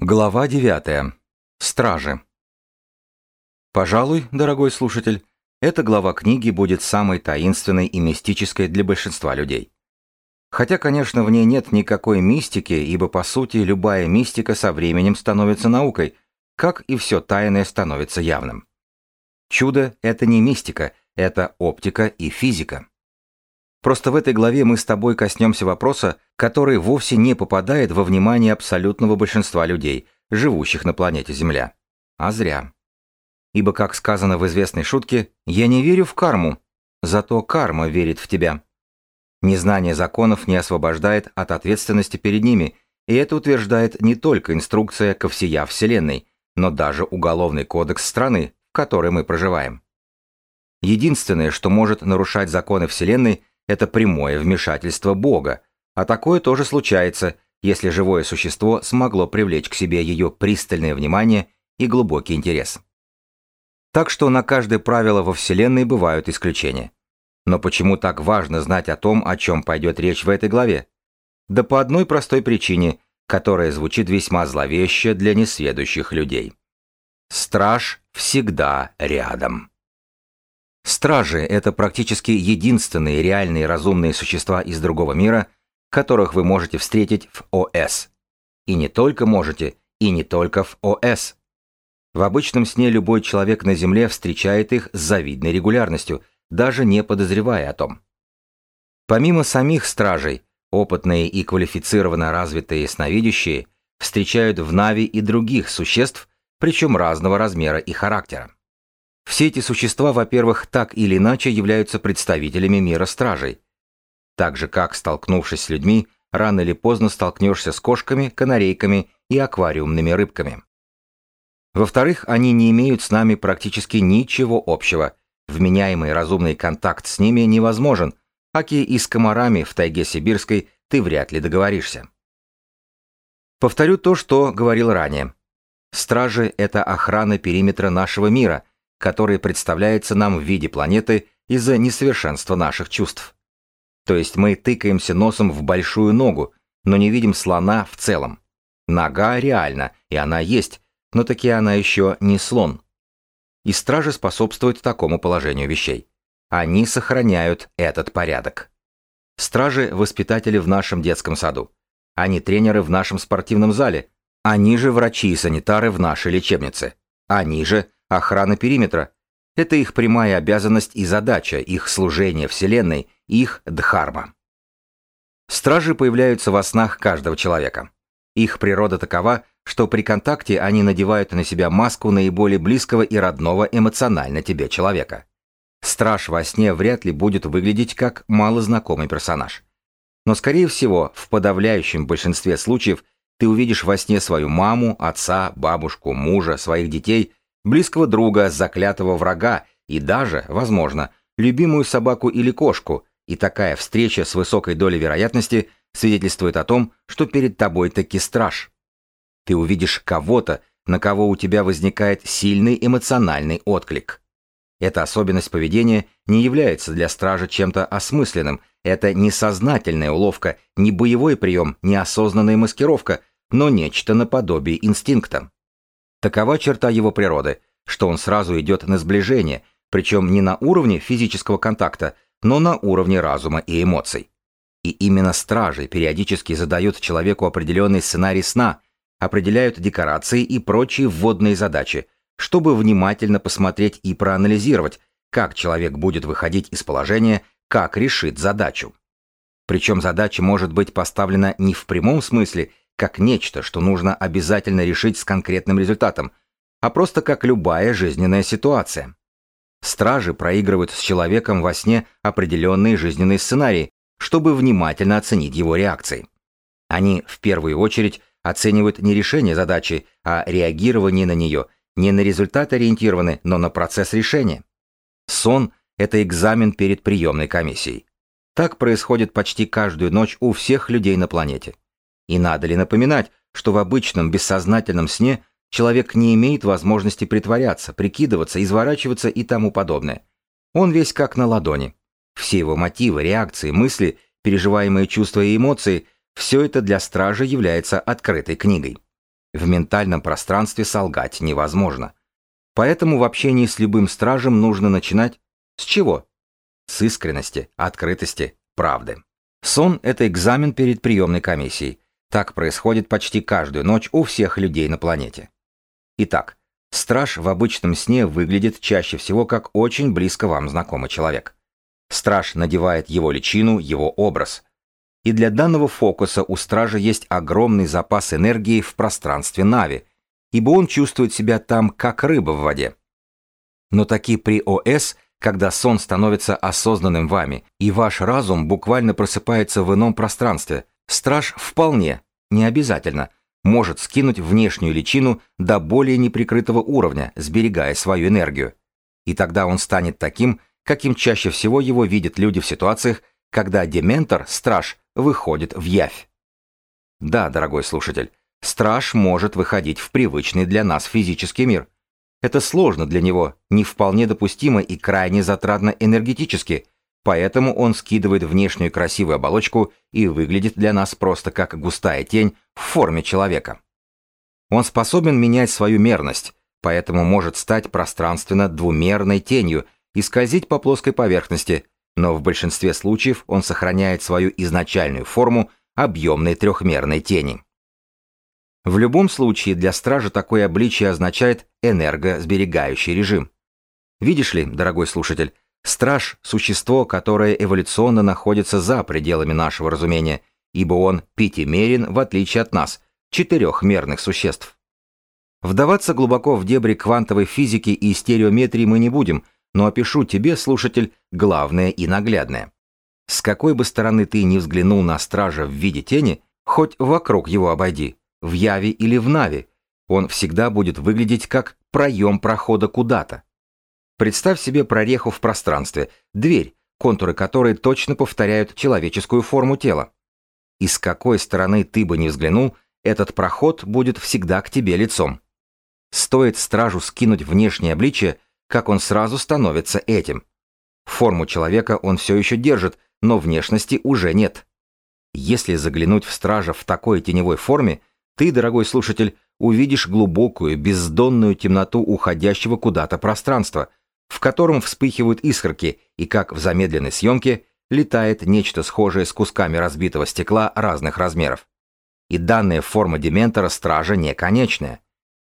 Глава 9. Стражи. Пожалуй, дорогой слушатель, эта глава книги будет самой таинственной и мистической для большинства людей. Хотя, конечно, в ней нет никакой мистики, ибо, по сути, любая мистика со временем становится наукой, как и все тайное становится явным. Чудо — это не мистика, это оптика и физика. Просто в этой главе мы с тобой коснемся вопроса, который вовсе не попадает во внимание абсолютного большинства людей, живущих на планете Земля. А зря. Ибо, как сказано в известной шутке, «Я не верю в карму, зато карма верит в тебя». Незнание законов не освобождает от ответственности перед ними, и это утверждает не только инструкция ко всея Вселенной, но даже Уголовный кодекс страны, в которой мы проживаем. Единственное, что может нарушать законы Вселенной, это прямое вмешательство Бога, а такое тоже случается, если живое существо смогло привлечь к себе ее пристальное внимание и глубокий интерес. Так что на каждое правило во Вселенной бывают исключения. Но почему так важно знать о том, о чем пойдет речь в этой главе? Да по одной простой причине, которая звучит весьма зловеще для несведущих людей. Страж всегда рядом. Стражи — это практически единственные реальные разумные существа из другого мира, которых вы можете встретить в ОС. И не только можете, и не только в ОС. В обычном сне любой человек на Земле встречает их с завидной регулярностью, даже не подозревая о том. Помимо самих стражей, опытные и квалифицированно развитые сновидящие встречают в Нави и других существ, причем разного размера и характера. Все эти существа, во-первых, так или иначе являются представителями мира стражей. Так же, как, столкнувшись с людьми, рано или поздно столкнешься с кошками, канарейками и аквариумными рыбками. Во-вторых, они не имеют с нами практически ничего общего. Вменяемый разумный контакт с ними невозможен, аки и с комарами в тайге сибирской ты вряд ли договоришься. Повторю то, что говорил ранее. Стражи — это охрана периметра нашего мира, который представляется нам в виде планеты из-за несовершенства наших чувств. То есть мы тыкаемся носом в большую ногу, но не видим слона в целом. Нога реальна, и она есть, но таки она еще не слон. И стражи способствуют такому положению вещей. Они сохраняют этот порядок. Стражи – воспитатели в нашем детском саду. Они тренеры в нашем спортивном зале. Они же врачи и санитары в нашей лечебнице. Они же охрана периметра. Это их прямая обязанность и задача, их служение Вселенной, их дхарма. Стражи появляются во снах каждого человека. Их природа такова, что при контакте они надевают на себя маску наиболее близкого и родного эмоционально тебе человека. Страж во сне вряд ли будет выглядеть как малознакомый персонаж. Но, скорее всего, в подавляющем большинстве случаев ты увидишь во сне свою маму, отца, бабушку, мужа, своих детей близкого друга, заклятого врага и даже, возможно, любимую собаку или кошку, и такая встреча с высокой долей вероятности свидетельствует о том, что перед тобой таки страж. Ты увидишь кого-то, на кого у тебя возникает сильный эмоциональный отклик. Эта особенность поведения не является для стража чем-то осмысленным, это не сознательная уловка, не боевой прием, не осознанная маскировка, но нечто наподобие инстинкта. Такова черта его природы, что он сразу идет на сближение, причем не на уровне физического контакта, но на уровне разума и эмоций. И именно стражи периодически задают человеку определенный сценарий сна, определяют декорации и прочие вводные задачи, чтобы внимательно посмотреть и проанализировать, как человек будет выходить из положения, как решит задачу. Причем задача может быть поставлена не в прямом смысле как нечто, что нужно обязательно решить с конкретным результатом, а просто как любая жизненная ситуация. Стражи проигрывают с человеком во сне определенные жизненные сценарии, чтобы внимательно оценить его реакции. Они в первую очередь оценивают не решение задачи, а реагирование на нее, не на результат ориентированы, но на процесс решения. Сон – это экзамен перед приемной комиссией. Так происходит почти каждую ночь у всех людей на планете. И надо ли напоминать, что в обычном бессознательном сне человек не имеет возможности притворяться, прикидываться, изворачиваться и тому подобное. Он весь как на ладони. Все его мотивы, реакции, мысли, переживаемые чувства и эмоции – все это для стража является открытой книгой. В ментальном пространстве солгать невозможно. Поэтому в общении с любым стражем нужно начинать с чего? С искренности, открытости, правды. Сон – это экзамен перед приемной комиссией. Так происходит почти каждую ночь у всех людей на планете. Итак, страж в обычном сне выглядит чаще всего как очень близко вам знакомый человек. Страж надевает его личину, его образ. И для данного фокуса у стража есть огромный запас энергии в пространстве Нави, ибо он чувствует себя там как рыба в воде. Но таки при ОС – когда сон становится осознанным вами, и ваш разум буквально просыпается в ином пространстве, страж вполне, не обязательно, может скинуть внешнюю личину до более неприкрытого уровня, сберегая свою энергию. И тогда он станет таким, каким чаще всего его видят люди в ситуациях, когда дементор, страж, выходит в явь. Да, дорогой слушатель, страж может выходить в привычный для нас физический мир – это сложно для него, не вполне допустимо и крайне затратно энергетически, поэтому он скидывает внешнюю красивую оболочку и выглядит для нас просто как густая тень в форме человека. Он способен менять свою мерность, поэтому может стать пространственно двумерной тенью и скользить по плоской поверхности, но в большинстве случаев он сохраняет свою изначальную форму объемной трехмерной тени. В любом случае для стража такое обличие означает энергосберегающий режим. Видишь ли, дорогой слушатель, страж – существо, которое эволюционно находится за пределами нашего разумения, ибо он пятимерен в отличие от нас, четырехмерных существ. Вдаваться глубоко в дебри квантовой физики и стереометрии мы не будем, но опишу тебе, слушатель, главное и наглядное. С какой бы стороны ты ни взглянул на стража в виде тени, хоть вокруг его обойди, в Яве или в Нави, он всегда будет выглядеть как проем прохода куда-то. Представь себе прореху в пространстве, дверь, контуры которой точно повторяют человеческую форму тела. И с какой стороны ты бы ни взглянул, этот проход будет всегда к тебе лицом. Стоит стражу скинуть внешнее обличие, как он сразу становится этим. Форму человека он все еще держит, но внешности уже нет. Если заглянуть в стража в такой теневой форме, ты, дорогой слушатель, увидишь глубокую, бездонную темноту уходящего куда-то пространства, в котором вспыхивают искорки, и как в замедленной съемке летает нечто схожее с кусками разбитого стекла разных размеров. И данная форма дементора стража не конечная.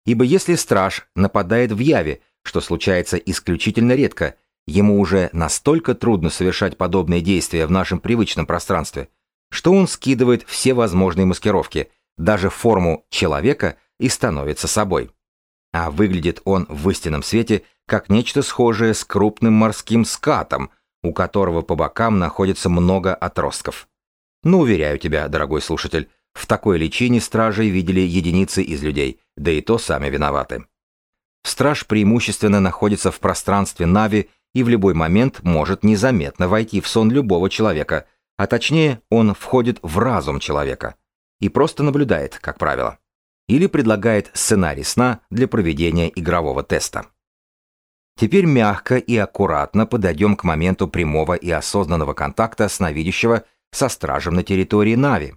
Ибо если страж нападает в яве, что случается исключительно редко, ему уже настолько трудно совершать подобные действия в нашем привычном пространстве, что он скидывает все возможные маскировки – даже форму человека и становится собой. А выглядит он в истинном свете как нечто схожее с крупным морским скатом, у которого по бокам находится много отростков. Но уверяю тебя, дорогой слушатель, в такой личине стражей видели единицы из людей, да и то сами виноваты. Страж преимущественно находится в пространстве Нави и в любой момент может незаметно войти в сон любого человека, а точнее он входит в разум человека и просто наблюдает, как правило. Или предлагает сценарий сна для проведения игрового теста. Теперь мягко и аккуратно подойдем к моменту прямого и осознанного контакта сновидящего со стражем на территории Нави.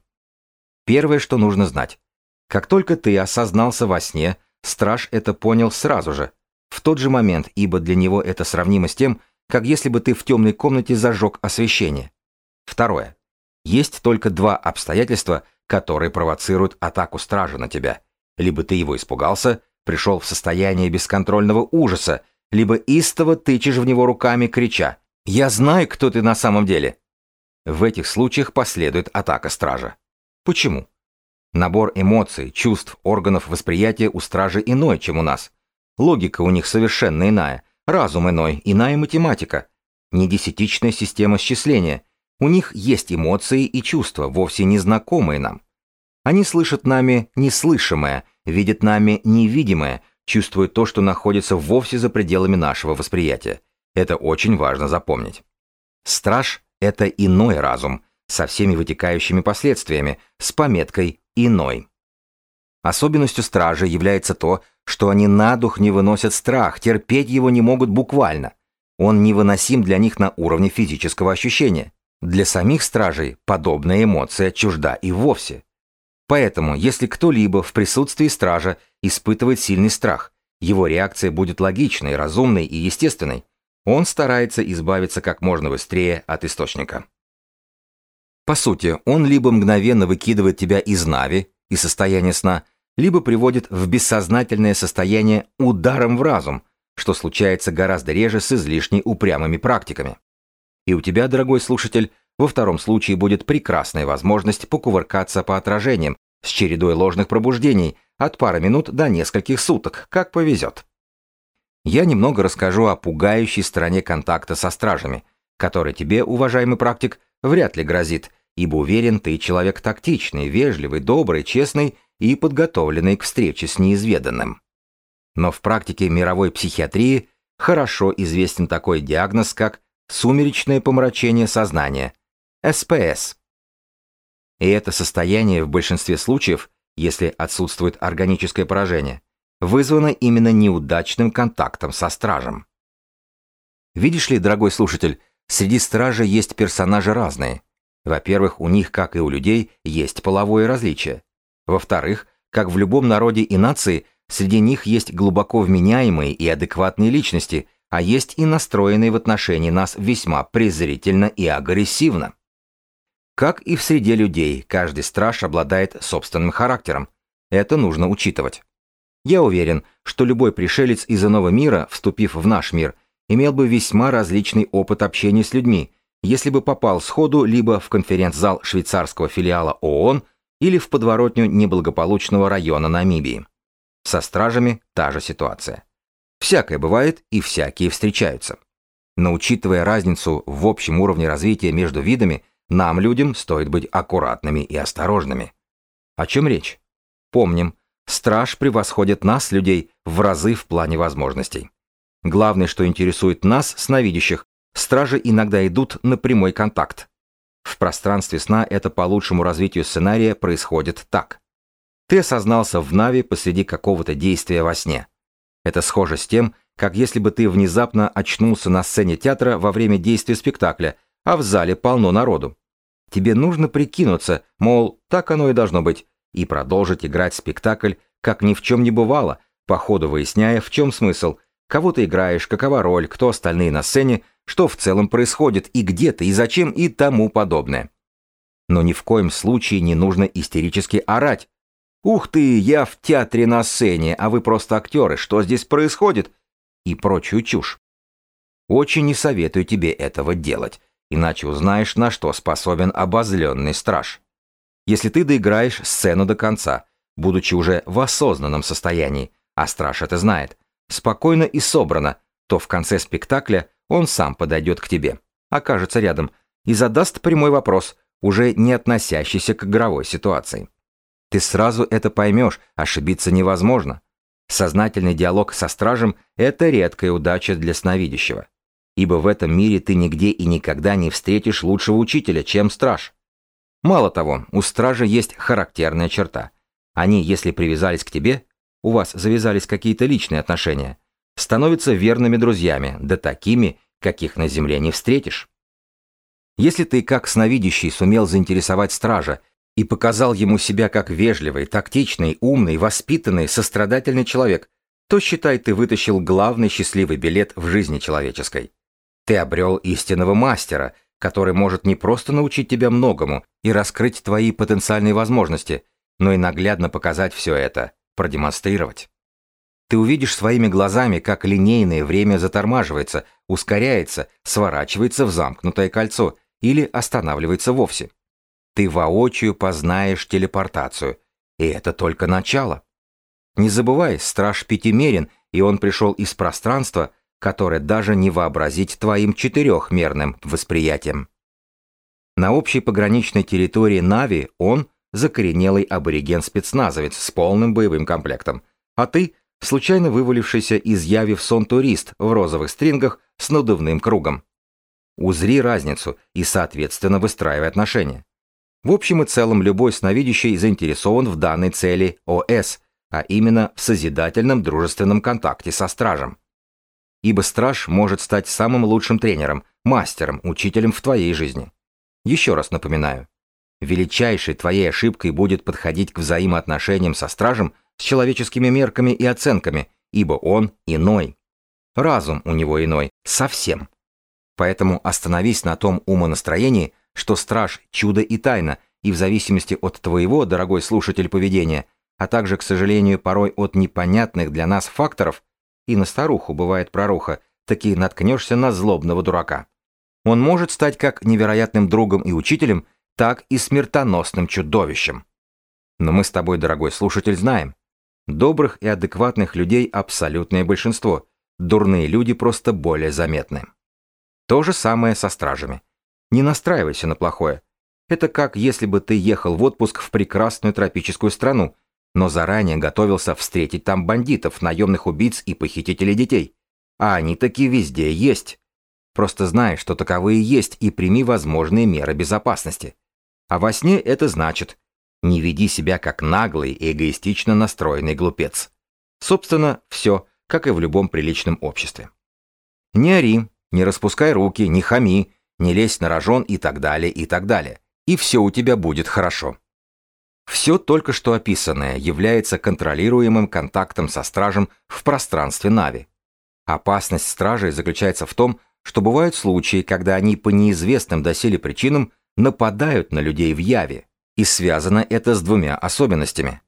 Первое, что нужно знать. Как только ты осознался во сне, страж это понял сразу же, в тот же момент, ибо для него это сравнимо с тем, как если бы ты в темной комнате зажег освещение. Второе. Есть только два обстоятельства, которые провоцируют атаку стража на тебя. Либо ты его испугался, пришел в состояние бесконтрольного ужаса, либо истово тычешь в него руками, крича «Я знаю, кто ты на самом деле!» В этих случаях последует атака стража. Почему? Набор эмоций, чувств, органов восприятия у стражи иной, чем у нас. Логика у них совершенно иная, разум иной, иная математика. Не десятичная система счисления – у них есть эмоции и чувства, вовсе незнакомые нам. Они слышат нами неслышимое, видят нами невидимое, чувствуют то, что находится вовсе за пределами нашего восприятия. Это очень важно запомнить. Страж — это иной разум, со всеми вытекающими последствиями, с пометкой «иной». Особенностью стражи является то, что они на дух не выносят страх, терпеть его не могут буквально. Он невыносим для них на уровне физического ощущения. Для самих стражей подобная эмоция чужда и вовсе. Поэтому, если кто-либо в присутствии стража испытывает сильный страх, его реакция будет логичной, разумной и естественной. Он старается избавиться как можно быстрее от источника. По сути, он либо мгновенно выкидывает тебя из нави, и состояния сна, либо приводит в бессознательное состояние ударом в разум, что случается гораздо реже с излишне упрямыми практиками. И у тебя, дорогой слушатель, во втором случае будет прекрасная возможность покувыркаться по отражениям с чередой ложных пробуждений от пары минут до нескольких суток, как повезет. Я немного расскажу о пугающей стороне контакта со стражами, который тебе, уважаемый практик, вряд ли грозит, ибо уверен, ты человек тактичный, вежливый, добрый, честный и подготовленный к встрече с неизведанным. Но в практике мировой психиатрии хорошо известен такой диагноз, как сумеречное помрачение сознания, СПС. И это состояние в большинстве случаев, если отсутствует органическое поражение, вызвано именно неудачным контактом со стражем. Видишь ли, дорогой слушатель, среди стражей есть персонажи разные. Во-первых, у них, как и у людей, есть половое различие. Во-вторых, как в любом народе и нации, среди них есть глубоко вменяемые и адекватные личности, а есть и настроенные в отношении нас весьма презрительно и агрессивно. Как и в среде людей, каждый страж обладает собственным характером. Это нужно учитывать. Я уверен, что любой пришелец из иного мира, вступив в наш мир, имел бы весьма различный опыт общения с людьми, если бы попал сходу либо в конференц-зал швейцарского филиала ООН или в подворотню неблагополучного района Намибии. Со стражами та же ситуация. Всякое бывает и всякие встречаются. Но учитывая разницу в общем уровне развития между видами, нам, людям, стоит быть аккуратными и осторожными. О чем речь? Помним, страж превосходит нас, людей, в разы в плане возможностей. Главное, что интересует нас, сновидящих, стражи иногда идут на прямой контакт. В пространстве сна это по лучшему развитию сценария происходит так. Ты осознался в Нави посреди какого-то действия во сне. Это схоже с тем, как если бы ты внезапно очнулся на сцене театра во время действия спектакля, а в зале полно народу. Тебе нужно прикинуться, мол, так оно и должно быть, и продолжить играть спектакль, как ни в чем не бывало, по ходу выясняя, в чем смысл, кого ты играешь, какова роль, кто остальные на сцене, что в целом происходит и где ты и зачем и тому подобное. Но ни в коем случае не нужно истерически орать. «Ух ты, я в театре на сцене, а вы просто актеры, что здесь происходит?» и прочую чушь. Очень не советую тебе этого делать, иначе узнаешь, на что способен обозленный страж. Если ты доиграешь сцену до конца, будучи уже в осознанном состоянии, а страж это знает, спокойно и собрано, то в конце спектакля он сам подойдет к тебе, окажется рядом и задаст прямой вопрос, уже не относящийся к игровой ситуации. Ты сразу это поймешь, ошибиться невозможно. Сознательный диалог со стражем – это редкая удача для сновидящего. Ибо в этом мире ты нигде и никогда не встретишь лучшего учителя, чем страж. Мало того, у стража есть характерная черта. Они, если привязались к тебе, у вас завязались какие-то личные отношения, становятся верными друзьями, да такими, каких на земле не встретишь. Если ты, как сновидящий, сумел заинтересовать стража и показал ему себя как вежливый, тактичный, умный, воспитанный, сострадательный человек, то, считай, ты вытащил главный счастливый билет в жизни человеческой. Ты обрел истинного мастера, который может не просто научить тебя многому и раскрыть твои потенциальные возможности, но и наглядно показать все это, продемонстрировать. Ты увидишь своими глазами, как линейное время затормаживается, ускоряется, сворачивается в замкнутое кольцо или останавливается вовсе. Ты воочию познаешь телепортацию, и это только начало. Не забывай, страж пятимерен, и он пришел из пространства, которое даже не вообразить твоим четырехмерным восприятием. На общей пограничной территории Нави он – закоренелый абориген-спецназовец с полным боевым комплектом, а ты – случайно вывалившийся из яви в сон турист в розовых стрингах с надувным кругом. Узри разницу и, соответственно, выстраивай отношения. В общем и целом, любой сновидящий заинтересован в данной цели ОС, а именно в созидательном дружественном контакте со стражем. Ибо страж может стать самым лучшим тренером, мастером, учителем в твоей жизни. Еще раз напоминаю. Величайшей твоей ошибкой будет подходить к взаимоотношениям со стражем с человеческими мерками и оценками, ибо он иной. Разум у него иной, совсем. Поэтому остановись на том умонастроении, что страж – чудо и тайна, и в зависимости от твоего, дорогой слушатель, поведения, а также, к сожалению, порой от непонятных для нас факторов, и на старуху бывает проруха, таки наткнешься на злобного дурака. Он может стать как невероятным другом и учителем, так и смертоносным чудовищем. Но мы с тобой, дорогой слушатель, знаем. Добрых и адекватных людей абсолютное большинство. Дурные люди просто более заметны. То же самое со стражами. Не настраивайся на плохое. Это как если бы ты ехал в отпуск в прекрасную тропическую страну, но заранее готовился встретить там бандитов, наемных убийц и похитителей детей. А они таки везде есть. Просто знай, что таковые есть, и прими возможные меры безопасности. А во сне это значит не веди себя как наглый и эгоистично настроенный глупец. Собственно, все, как и в любом приличном обществе. Не ори, не распускай руки, не хами, не лезь на рожон и так далее, и так далее. И все у тебя будет хорошо. Все только что описанное является контролируемым контактом со стражем в пространстве Нави. Опасность стражей заключается в том, что бывают случаи, когда они по неизвестным доселе причинам нападают на людей в яве, и связано это с двумя особенностями.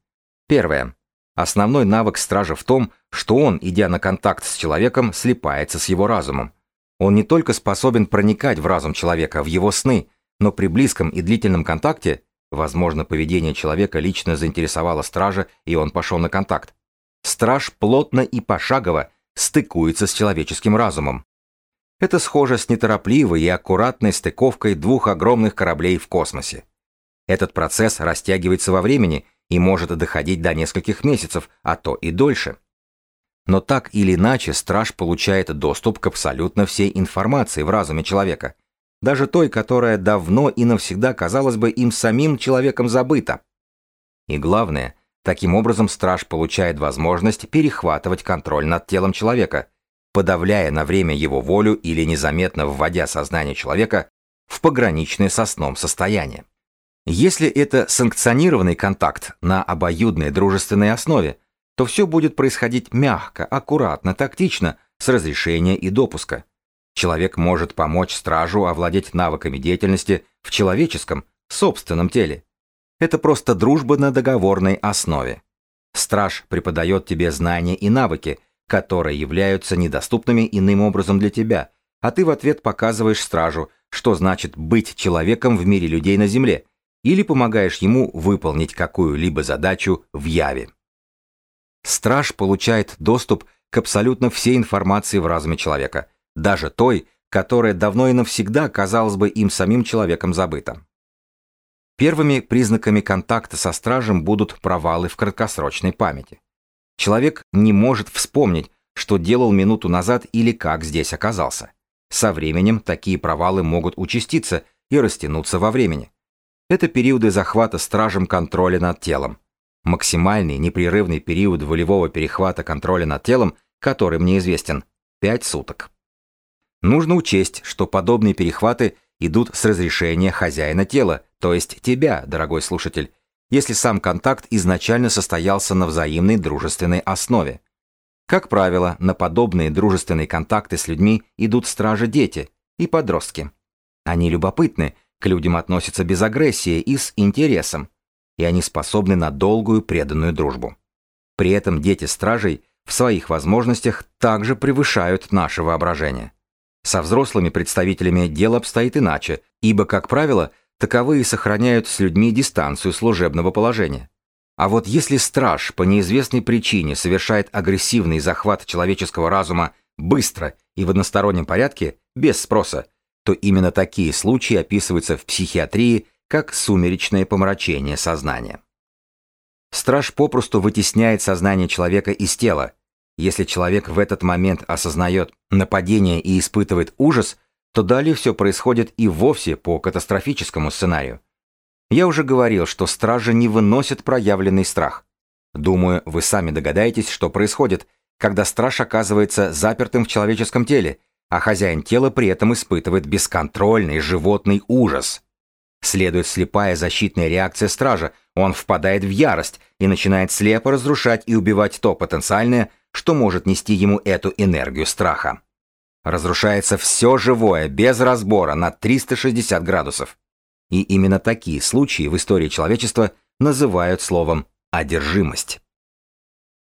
Первое. Основной навык стража в том, что он, идя на контакт с человеком, слипается с его разумом. Он не только способен проникать в разум человека, в его сны, но при близком и длительном контакте, возможно, поведение человека лично заинтересовало стража, и он пошел на контакт. Страж плотно и пошагово стыкуется с человеческим разумом. Это схоже с неторопливой и аккуратной стыковкой двух огромных кораблей в космосе. Этот процесс растягивается во времени и может доходить до нескольких месяцев, а то и дольше. Но так или иначе страж получает доступ к абсолютно всей информации в разуме человека, даже той, которая давно и навсегда казалась бы им самим человеком забыта. И главное, таким образом страж получает возможность перехватывать контроль над телом человека – подавляя на время его волю или незаметно вводя сознание человека в пограничное со сном состояние. Если это санкционированный контакт на обоюдной дружественной основе, то все будет происходить мягко, аккуратно, тактично, с разрешения и допуска. Человек может помочь стражу овладеть навыками деятельности в человеческом, собственном теле. Это просто дружба на договорной основе. Страж преподает тебе знания и навыки, которые являются недоступными иным образом для тебя, а ты в ответ показываешь стражу, что значит быть человеком в мире людей на Земле, или помогаешь ему выполнить какую-либо задачу в яве. Страж получает доступ к абсолютно всей информации в разуме человека, даже той, которая давно и навсегда казалась бы им самим человеком забыта. Первыми признаками контакта со стражем будут провалы в краткосрочной памяти. Человек не может вспомнить, что делал минуту назад или как здесь оказался. Со временем такие провалы могут участиться и растянуться во времени. Это периоды захвата стражем контроля над телом. Максимальный непрерывный период волевого перехвата контроля над телом, который мне известен, 5 суток. Нужно учесть, что подобные перехваты идут с разрешения хозяина тела, то есть тебя, дорогой слушатель, если сам контакт изначально состоялся на взаимной дружественной основе. Как правило, на подобные дружественные контакты с людьми идут стражи-дети и подростки. Они любопытны, к людям относятся без агрессии и с интересом, и они способны на долгую преданную дружбу. При этом дети стражей в своих возможностях также превышают наше воображение. Со взрослыми представителями дело обстоит иначе, ибо, как правило, таковые сохраняют с людьми дистанцию служебного положения. А вот если страж по неизвестной причине совершает агрессивный захват человеческого разума быстро и в одностороннем порядке, без спроса, то именно такие случаи описываются в психиатрии как сумеречное помрачение сознания. Страж попросту вытесняет сознание человека из тела. Если человек в этот момент осознает нападение и испытывает ужас, то далее все происходит и вовсе по катастрофическому сценарию. Я уже говорил, что стражи не выносят проявленный страх. Думаю, вы сами догадаетесь, что происходит, когда страж оказывается запертым в человеческом теле, а хозяин тела при этом испытывает бесконтрольный животный ужас. Следует слепая защитная реакция стража, он впадает в ярость и начинает слепо разрушать и убивать то потенциальное, что может нести ему эту энергию страха. Разрушается все живое, без разбора, на 360 градусов. И именно такие случаи в истории человечества называют словом «одержимость».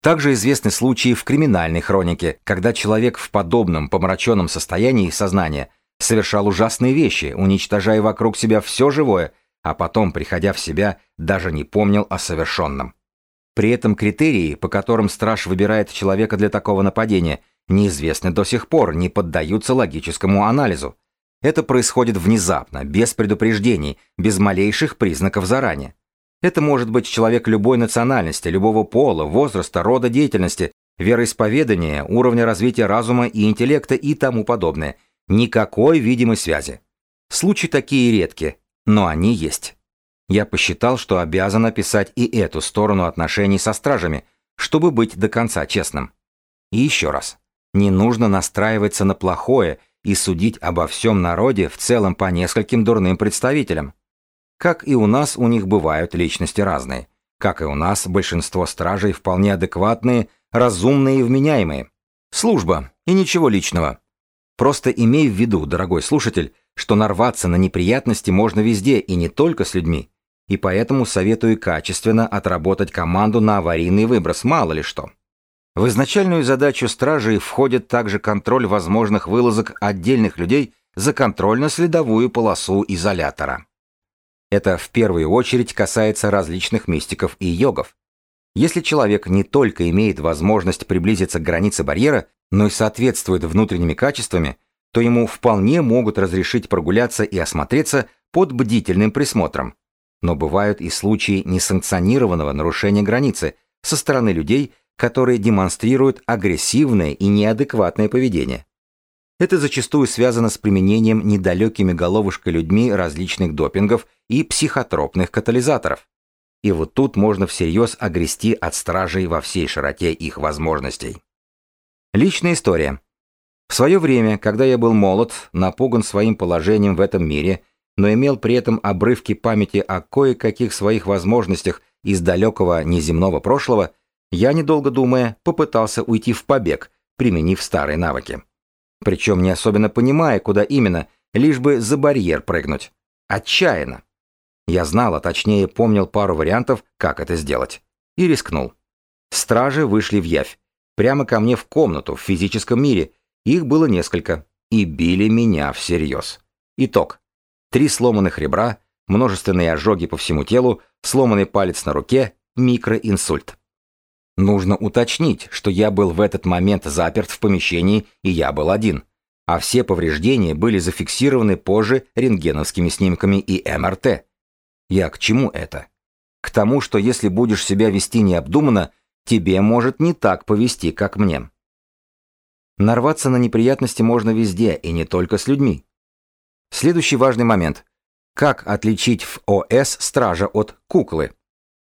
Также известны случаи в криминальной хронике, когда человек в подобном помраченном состоянии сознания совершал ужасные вещи, уничтожая вокруг себя все живое, а потом, приходя в себя, даже не помнил о совершенном. При этом критерии, по которым страж выбирает человека для такого нападения, неизвестны до сих пор, не поддаются логическому анализу. Это происходит внезапно, без предупреждений, без малейших признаков заранее. Это может быть человек любой национальности, любого пола, возраста, рода деятельности, вероисповедания, уровня развития разума и интеллекта и тому подобное. Никакой видимой связи. Случаи такие редки, но они есть. Я посчитал, что обязан описать и эту сторону отношений со стражами, чтобы быть до конца честным. И еще раз. Не нужно настраиваться на плохое и судить обо всем народе в целом по нескольким дурным представителям. Как и у нас, у них бывают личности разные. Как и у нас, большинство стражей вполне адекватные, разумные и вменяемые. Служба, и ничего личного. Просто имей в виду, дорогой слушатель, что нарваться на неприятности можно везде и не только с людьми. И поэтому советую качественно отработать команду на аварийный выброс, мало ли что. В изначальную задачу стражей входит также контроль возможных вылазок отдельных людей за контрольно-следовую полосу изолятора. Это в первую очередь касается различных мистиков и йогов. Если человек не только имеет возможность приблизиться к границе барьера, но и соответствует внутренними качествами, то ему вполне могут разрешить прогуляться и осмотреться под бдительным присмотром. Но бывают и случаи несанкционированного нарушения границы со стороны людей, которые демонстрируют агрессивное и неадекватное поведение. Это зачастую связано с применением недалекими головушкой людьми различных допингов и психотропных катализаторов. И вот тут можно всерьез огрести от стражей во всей широте их возможностей. Личная история. В свое время, когда я был молод, напуган своим положением в этом мире, но имел при этом обрывки памяти о кое-каких своих возможностях из далекого неземного прошлого, я, недолго думая, попытался уйти в побег, применив старые навыки. Причем не особенно понимая, куда именно, лишь бы за барьер прыгнуть. Отчаянно. Я знал, а точнее помнил пару вариантов, как это сделать. И рискнул. Стражи вышли в явь. Прямо ко мне в комнату, в физическом мире. Их было несколько. И били меня всерьез. Итог. Три сломанных ребра, множественные ожоги по всему телу, сломанный палец на руке, микроинсульт. Нужно уточнить, что я был в этот момент заперт в помещении, и я был один. А все повреждения были зафиксированы позже рентгеновскими снимками и МРТ. Я к чему это? К тому, что если будешь себя вести необдуманно, тебе может не так повести, как мне. Нарваться на неприятности можно везде, и не только с людьми. Следующий важный момент. Как отличить в ОС стража от куклы?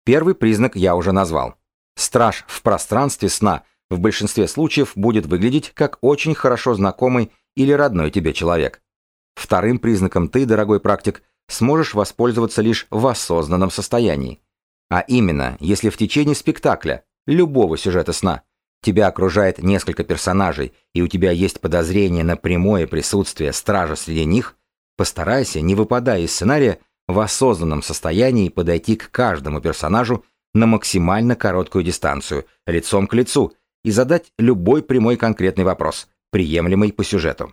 Первый признак я уже назвал. Страж в пространстве сна в большинстве случаев будет выглядеть как очень хорошо знакомый или родной тебе человек. Вторым признаком ты, дорогой практик, сможешь воспользоваться лишь в осознанном состоянии. А именно, если в течение спектакля, любого сюжета сна, тебя окружает несколько персонажей, и у тебя есть подозрение на прямое присутствие стража среди них, постарайся, не выпадая из сценария, в осознанном состоянии подойти к каждому персонажу на максимально короткую дистанцию, лицом к лицу, и задать любой прямой конкретный вопрос, приемлемый по сюжету.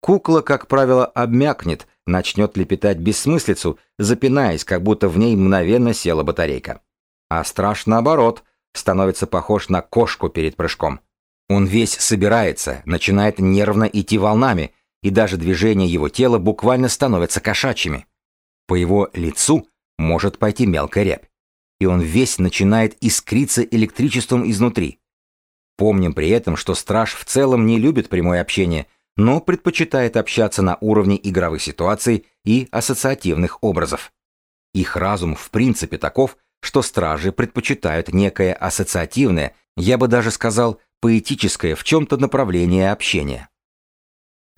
Кукла, как правило, обмякнет, начнет лепетать бессмыслицу, запинаясь, как будто в ней мгновенно села батарейка. А страж, наоборот, становится похож на кошку перед прыжком. Он весь собирается, начинает нервно идти волнами, и даже движения его тела буквально становятся кошачьими. По его лицу может пойти мелкая рябь и он весь начинает искриться электричеством изнутри. Помним при этом, что страж в целом не любит прямое общение, но предпочитает общаться на уровне игровых ситуаций и ассоциативных образов. Их разум в принципе таков, что стражи предпочитают некое ассоциативное, я бы даже сказал, поэтическое в чем-то направление общения.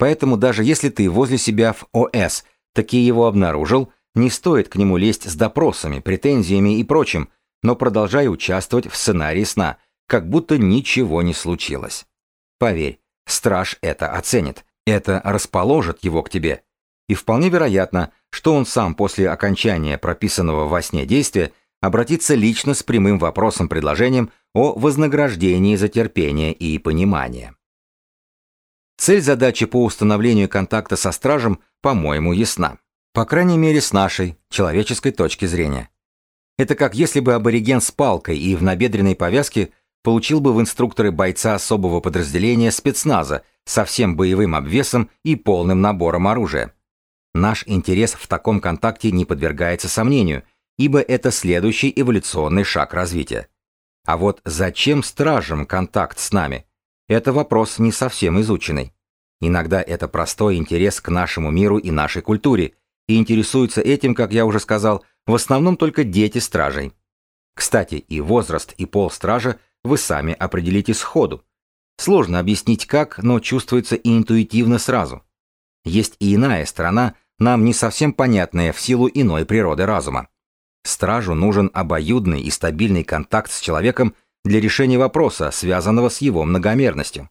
Поэтому даже если ты возле себя в ОС таки его обнаружил, не стоит к нему лезть с допросами, претензиями и прочим, но продолжай участвовать в сценарии сна, как будто ничего не случилось. Поверь, страж это оценит, это расположит его к тебе. И вполне вероятно, что он сам после окончания прописанного во сне действия обратится лично с прямым вопросом-предложением о вознаграждении за терпение и понимание. Цель задачи по установлению контакта со стражем, по-моему, ясна. По крайней мере, с нашей, человеческой точки зрения. Это как если бы абориген с палкой и в набедренной повязке получил бы в инструкторы бойца особого подразделения спецназа со всем боевым обвесом и полным набором оружия. Наш интерес в таком контакте не подвергается сомнению, ибо это следующий эволюционный шаг развития. А вот зачем стражам контакт с нами? Это вопрос не совсем изученный. Иногда это простой интерес к нашему миру и нашей культуре, и интересуются этим, как я уже сказал, в основном только дети стражей. Кстати, и возраст, и пол стража вы сами определите сходу. Сложно объяснить как, но чувствуется и интуитивно сразу. Есть и иная сторона, нам не совсем понятная в силу иной природы разума. Стражу нужен обоюдный и стабильный контакт с человеком для решения вопроса, связанного с его многомерностью.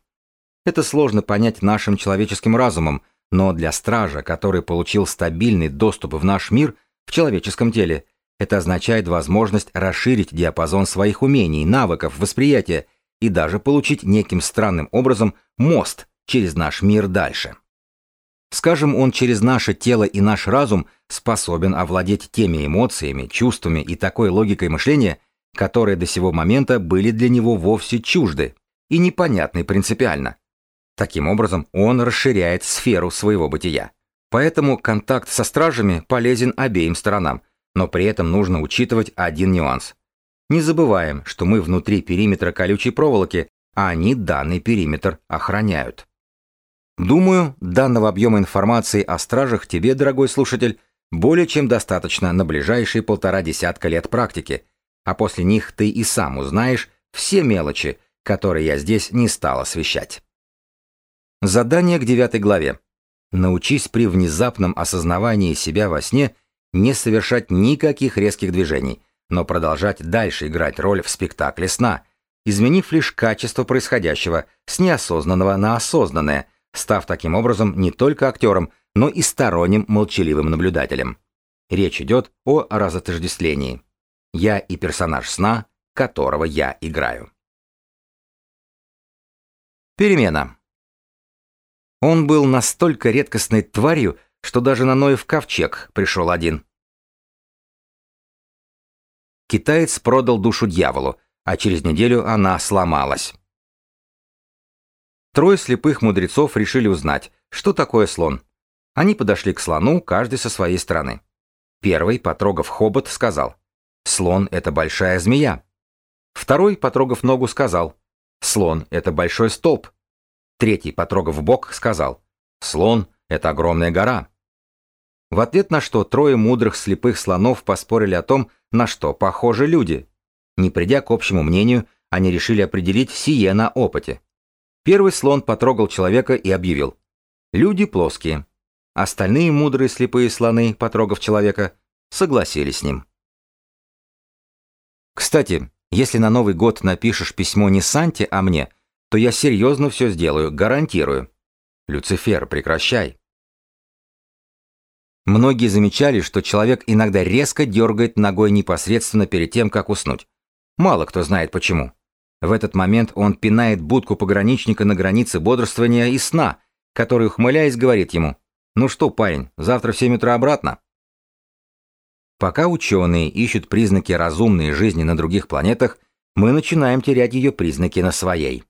Это сложно понять нашим человеческим разумом, но для стража, который получил стабильный доступ в наш мир в человеческом теле, это означает возможность расширить диапазон своих умений, навыков, восприятия и даже получить неким странным образом мост через наш мир дальше. Скажем, он через наше тело и наш разум способен овладеть теми эмоциями, чувствами и такой логикой мышления, которые до сего момента были для него вовсе чужды и непонятны принципиально. Таким образом, он расширяет сферу своего бытия. Поэтому контакт со стражами полезен обеим сторонам, но при этом нужно учитывать один нюанс. Не забываем, что мы внутри периметра колючей проволоки, а они данный периметр охраняют. Думаю, данного объема информации о стражах тебе, дорогой слушатель, более чем достаточно на ближайшие полтора десятка лет практики, а после них ты и сам узнаешь все мелочи, которые я здесь не стал освещать. Задание к девятой главе. Научись при внезапном осознавании себя во сне не совершать никаких резких движений, но продолжать дальше играть роль в спектакле сна, изменив лишь качество происходящего с неосознанного на осознанное – став таким образом не только актером, но и сторонним молчаливым наблюдателем. Речь идет о разотождествлении. Я и персонаж сна, которого я играю. Перемена. Он был настолько редкостной тварью, что даже на Ноев ковчег пришел один. Китаец продал душу дьяволу, а через неделю она сломалась. Трое слепых мудрецов решили узнать, что такое слон. Они подошли к слону, каждый со своей стороны. Первый, потрогав хобот, сказал, «Слон — это большая змея». Второй, потрогав ногу, сказал, «Слон — это большой столб». Третий, потрогав бок, сказал, «Слон — это огромная гора». В ответ на что трое мудрых слепых слонов поспорили о том, на что похожи люди. Не придя к общему мнению, они решили определить сие на опыте. Первый слон потрогал человека и объявил. Люди плоские. Остальные мудрые слепые слоны, потрогав человека, согласились с ним. Кстати, если на Новый год напишешь письмо не Санте, а мне, то я серьезно все сделаю, гарантирую. Люцифер, прекращай. Многие замечали, что человек иногда резко дергает ногой непосредственно перед тем, как уснуть. Мало кто знает почему. В этот момент он пинает будку пограничника на границе бодрствования и сна, который, ухмыляясь, говорит ему «Ну что, парень, завтра в 7 утра обратно?» Пока ученые ищут признаки разумной жизни на других планетах, мы начинаем терять ее признаки на своей.